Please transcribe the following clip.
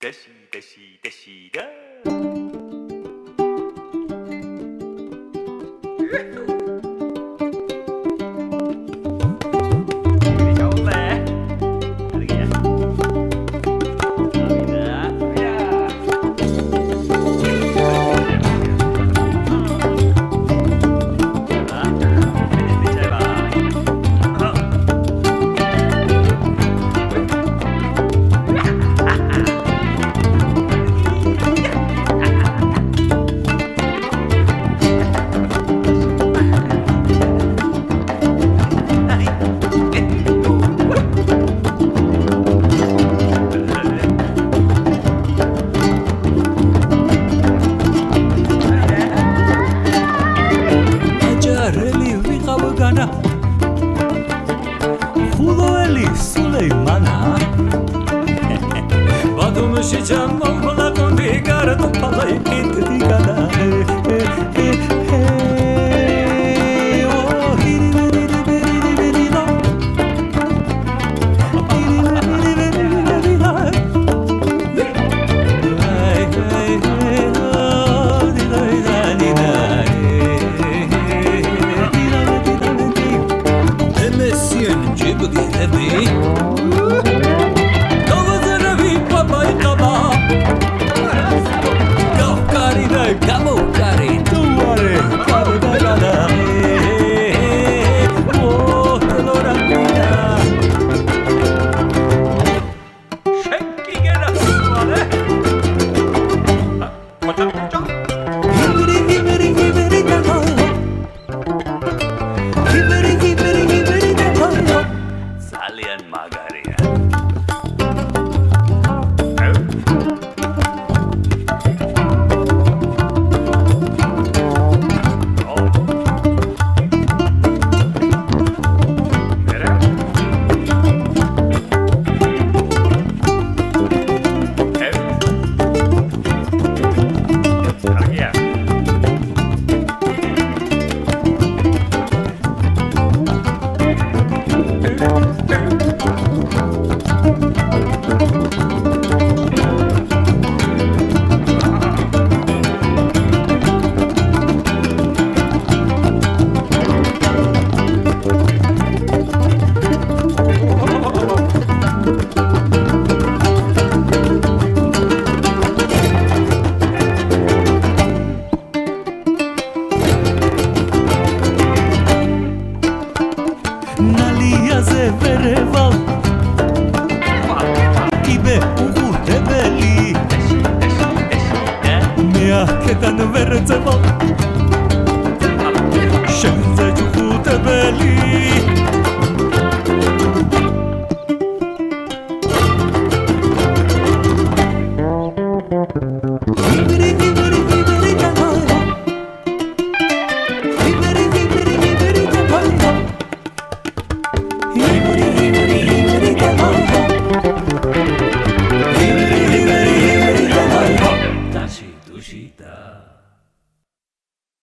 得西得西得西。得 Kulo Eli Suleymana Badum şecam vereval Tibe ugur tebeli Mea ketan verzeval Şenze cuhu tebeli